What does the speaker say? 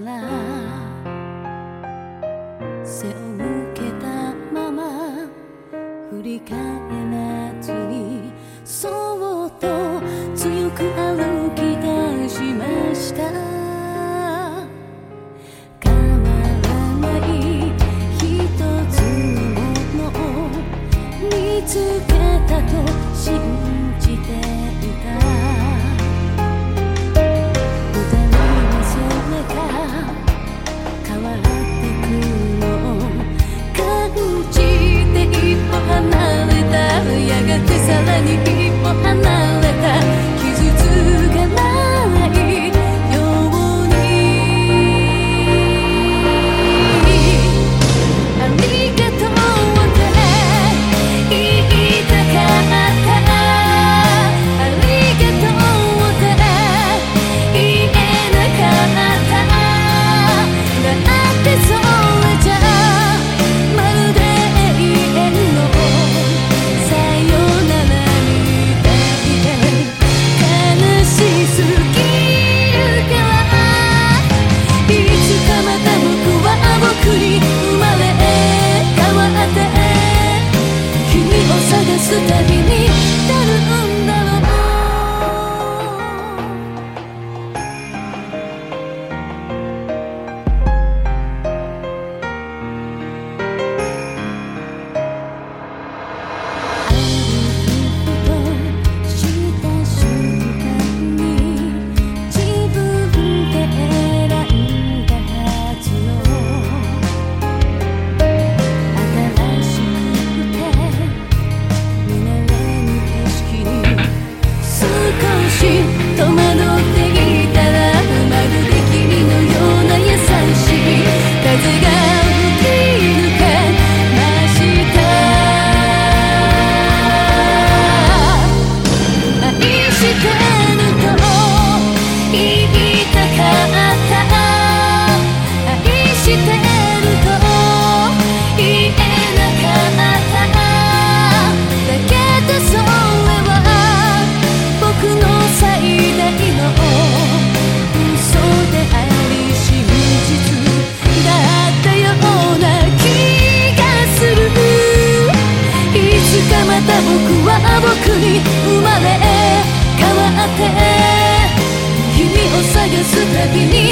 ら背を向けたまま振り返らずにそっと強く歩き出しました。見つけたと信じていた。変わってくるの。感じて一歩離れたやがてさらにすたびにすたびに